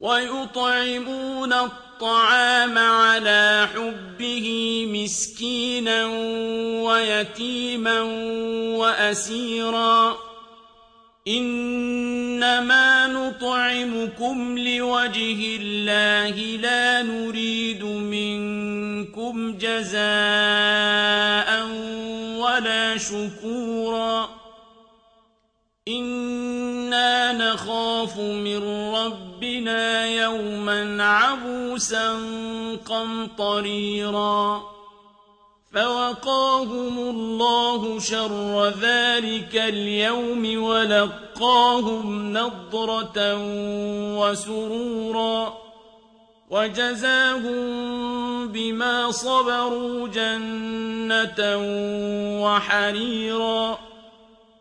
ويطعمون الطعام على حبه مسكينا ويتيما وأسيرا. إنما نطعمكم لوجه الله لا نريد منكم جزاء ولا شكورا. إنا نخاف من ربنا يوما عبوسا قمطريرا فوقاهم الله شر ذلك اليوم ولقاهم نضرة وسرورا وجزاهم بما صبروا جنة وحريرا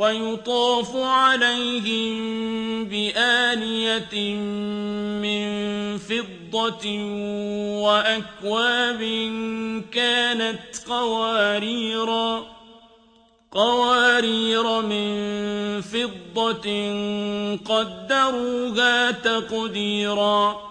ويطاف عليهم بآنية من فضة وأكواب كانت قواريراً قوارير من فضة قدروها تقديرا.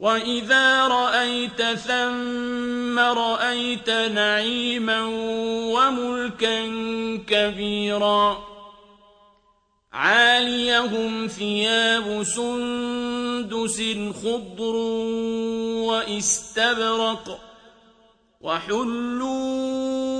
وإذا رأيت ثم رأيت نعيما وملكا كبيرا عاليهم ثياب سندس خضر واستبرق وحلوا